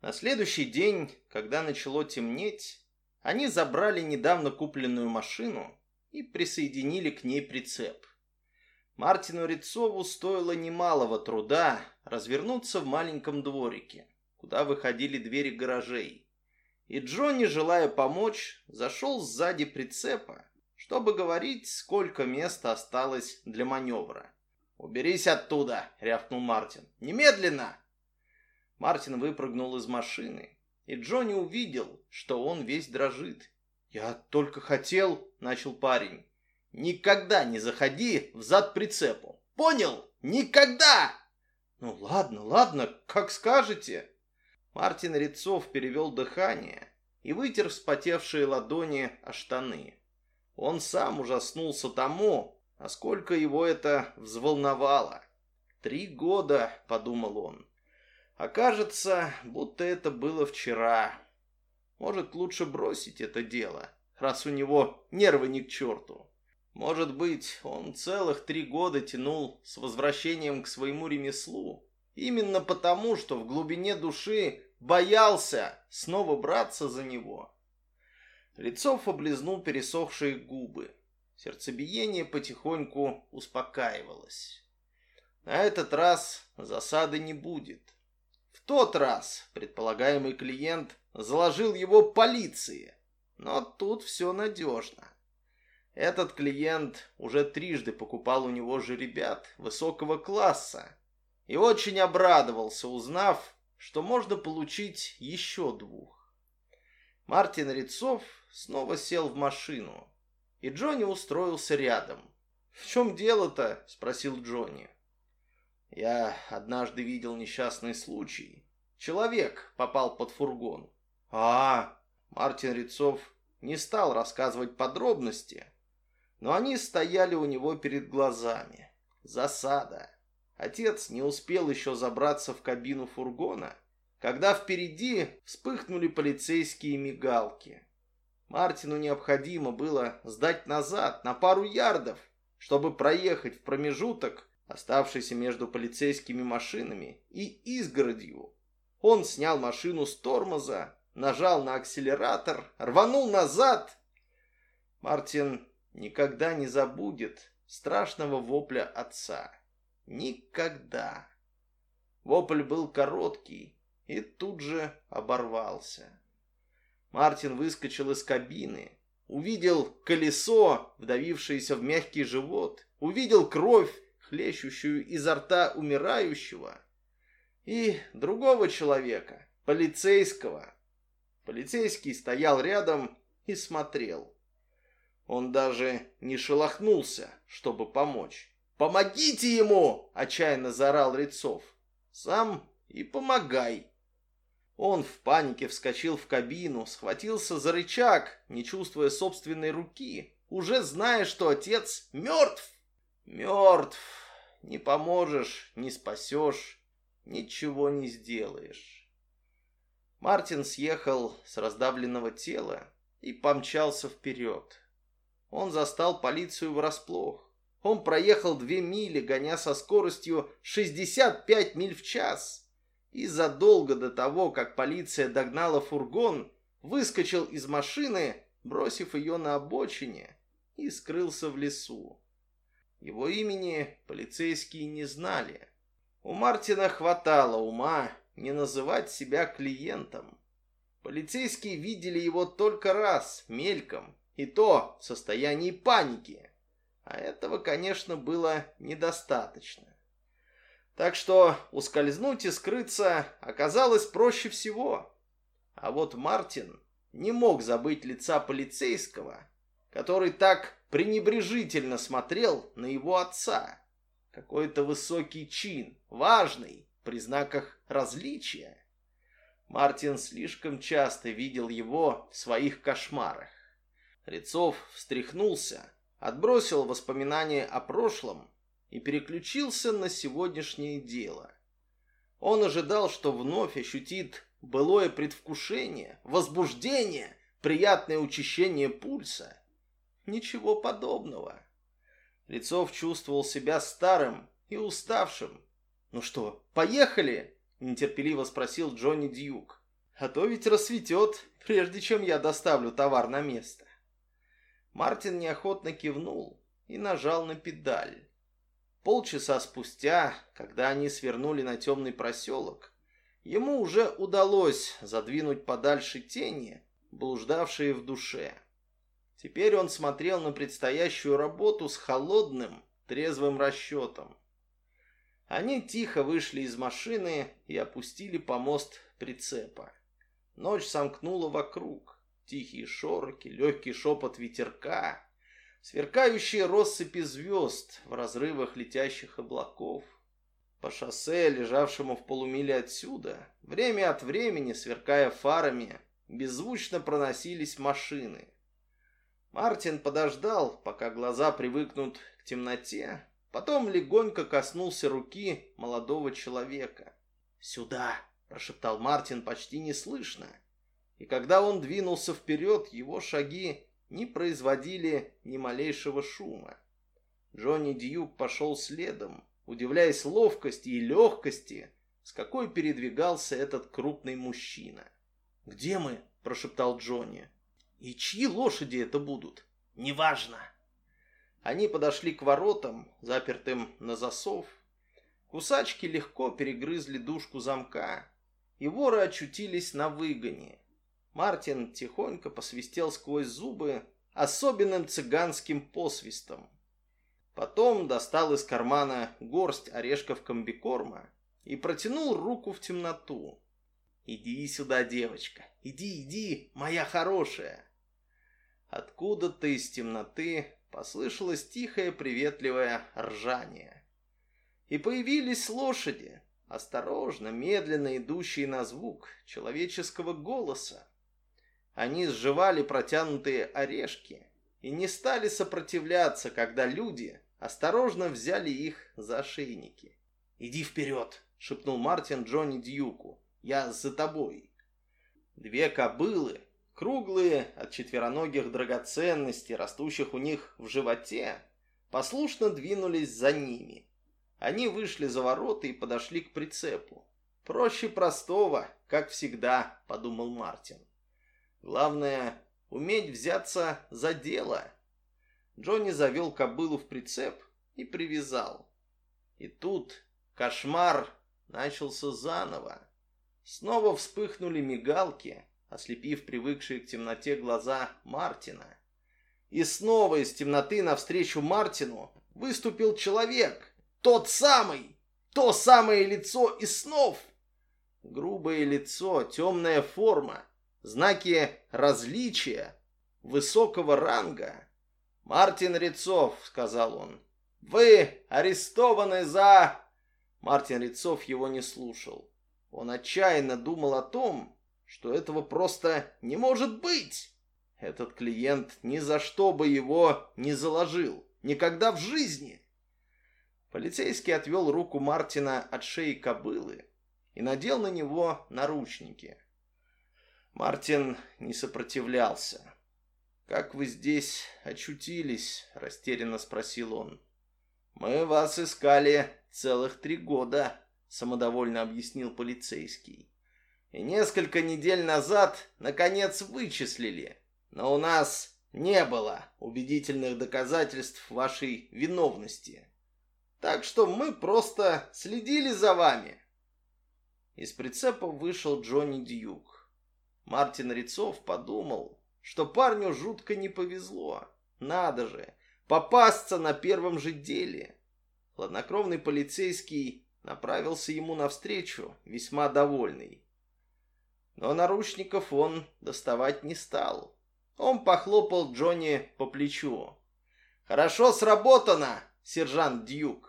На следующий день, когда начало темнеть, они забрали недавно купленную машину и присоединили к ней прицеп. Мартину Рецову стоило немалого труда развернуться в маленьком дворике, куда выходили двери гаражей. И Джонни, желая помочь, зашел сзади прицепа, чтобы говорить, сколько места осталось для маневра. «Уберись оттуда!» — рявкнул Мартин. «Немедленно!» Мартин выпрыгнул из машины, и Джонни увидел, что он весь дрожит. «Я только хотел», — начал парень. «Никогда не заходи в зад прицепу! Понял? Никогда!» «Ну ладно, ладно, как скажете!» Мартин Рецов перевел дыхание и вытер вспотевшие ладони о штаны. Он сам ужаснулся тому, насколько его это взволновало. «Три года», — подумал он, а кажется, будто это было вчера. Может, лучше бросить это дело, раз у него нервы ни не к черту. Может быть, он целых три года тянул с возвращением к своему ремеслу. Именно потому, что в глубине души боялся снова браться за него. Лицов облизнул пересохшие губы. Сердцебиение потихоньку успокаивалось. На этот раз засады не будет. В тот раз предполагаемый клиент заложил его полиции, но тут все надежно. Этот клиент уже трижды покупал у него же ребят высокого класса и очень обрадовался, узнав, что можно получить еще двух. Мартин Рецов снова сел в машину, и Джонни устроился рядом. «В чем дело-то?» – спросил Джонни. Я однажды видел несчастный случай. Человек попал под фургон. А, Мартин Рецов не стал рассказывать подробности, но они стояли у него перед глазами. Засада. Отец не успел еще забраться в кабину фургона, когда впереди вспыхнули полицейские мигалки. Мартину необходимо было сдать назад на пару ярдов, чтобы проехать в промежуток оставшийся между полицейскими машинами и изгородью. Он снял машину с тормоза, нажал на акселератор, рванул назад. Мартин никогда не забудет страшного вопля отца. Никогда. Вопль был короткий и тут же оборвался. Мартин выскочил из кабины, увидел колесо, вдавившееся в мягкий живот, увидел кровь, хлещущую изо рта умирающего, и другого человека, полицейского. Полицейский стоял рядом и смотрел. Он даже не шелохнулся, чтобы помочь. «Помогите ему!» – отчаянно заорал Рецов. «Сам и помогай!» Он в панике вскочил в кабину, схватился за рычаг, не чувствуя собственной руки, уже зная, что отец мертв. Мертв. Не поможешь, не спасешь, ничего не сделаешь. Мартин съехал с раздавленного тела и помчался вперед. Он застал полицию врасплох. Он проехал две мили, гоня со скоростью 65 миль в час. И задолго до того, как полиция догнала фургон, выскочил из машины, бросив ее на обочине, и скрылся в лесу. Его имени полицейские не знали. У Мартина хватало ума не называть себя клиентом. Полицейские видели его только раз, мельком, и то в состоянии паники. А этого, конечно, было недостаточно. Так что ускользнуть и скрыться оказалось проще всего. А вот Мартин не мог забыть лица полицейского, который так пренебрежительно смотрел на его отца. Какой-то высокий чин, важный, при знаках различия. Мартин слишком часто видел его в своих кошмарах. Рецов встряхнулся, отбросил воспоминания о прошлом и переключился на сегодняшнее дело. Он ожидал, что вновь ощутит былое предвкушение, возбуждение, приятное учащение пульса. Ничего подобного. Лицов чувствовал себя старым и уставшим. «Ну что, поехали?» – нетерпеливо спросил Джонни Дьюк. «А то ведь рассветет, прежде чем я доставлю товар на место». Мартин неохотно кивнул и нажал на педаль. Полчаса спустя, когда они свернули на темный проселок, ему уже удалось задвинуть подальше тени, блуждавшие в душе. Теперь он смотрел на предстоящую работу с холодным, трезвым расчетом. Они тихо вышли из машины и опустили помост прицепа. Ночь сомкнула вокруг. Тихие шороки, легкий шепот ветерка, сверкающие россыпи звезд в разрывах летящих облаков. По шоссе, лежавшему в полумиле отсюда, время от времени, сверкая фарами, беззвучно проносились машины. Мартин подождал, пока глаза привыкнут к темноте, потом легонько коснулся руки молодого человека. «Сюда!» – прошептал Мартин почти неслышно. И когда он двинулся вперед, его шаги не производили ни малейшего шума. Джонни Дьюк пошел следом, удивляясь ловкости и легкости, с какой передвигался этот крупный мужчина. «Где мы?» – прошептал Джонни. И чьи лошади это будут? Неважно. Они подошли к воротам, запертым на засов. Кусачки легко перегрызли дужку замка, и воры очутились на выгоне. Мартин тихонько посвистел сквозь зубы особенным цыганским посвистом. Потом достал из кармана горсть орешков комбикорма и протянул руку в темноту. «Иди сюда, девочка! Иди, иди, моя хорошая!» Откуда-то из темноты послышалось тихое приветливое ржание. И появились лошади, осторожно, медленно идущие на звук человеческого голоса. Они сживали протянутые орешки и не стали сопротивляться, когда люди осторожно взяли их за шейники. «Иди вперед!» — шепнул Мартин Джонни Дьюку. «Я за тобой!» Две кобылы, Круглые, от четвероногих драгоценностей, растущих у них в животе, послушно двинулись за ними. Они вышли за ворота и подошли к прицепу. «Проще простого, как всегда», — подумал Мартин. «Главное — уметь взяться за дело». Джонни завел кобылу в прицеп и привязал. И тут кошмар начался заново. Снова вспыхнули мигалки, ослепив привыкшие к темноте глаза Мартина. И снова из темноты навстречу Мартину выступил человек, тот самый, то самое лицо из снов. Грубое лицо, темная форма, знаки различия, высокого ранга. «Мартин Рецов», — сказал он, — «вы арестованы за...» Мартин Рецов его не слушал. Он отчаянно думал о том, что этого просто не может быть. Этот клиент ни за что бы его не заложил. Никогда в жизни. Полицейский отвел руку Мартина от шеи кобылы и надел на него наручники. Мартин не сопротивлялся. «Как вы здесь очутились?» – растерянно спросил он. «Мы вас искали целых три года», – самодовольно объяснил полицейский. И несколько недель назад, наконец, вычислили. Но у нас не было убедительных доказательств вашей виновности. Так что мы просто следили за вами. Из прицепа вышел Джонни Дьюк. Мартин Рицов подумал, что парню жутко не повезло. Надо же, попасться на первом же деле. Хладнокровный полицейский направился ему навстречу, весьма довольный но наручников он доставать не стал. Он похлопал Джонни по плечу. «Хорошо сработано, сержант Дьюк!»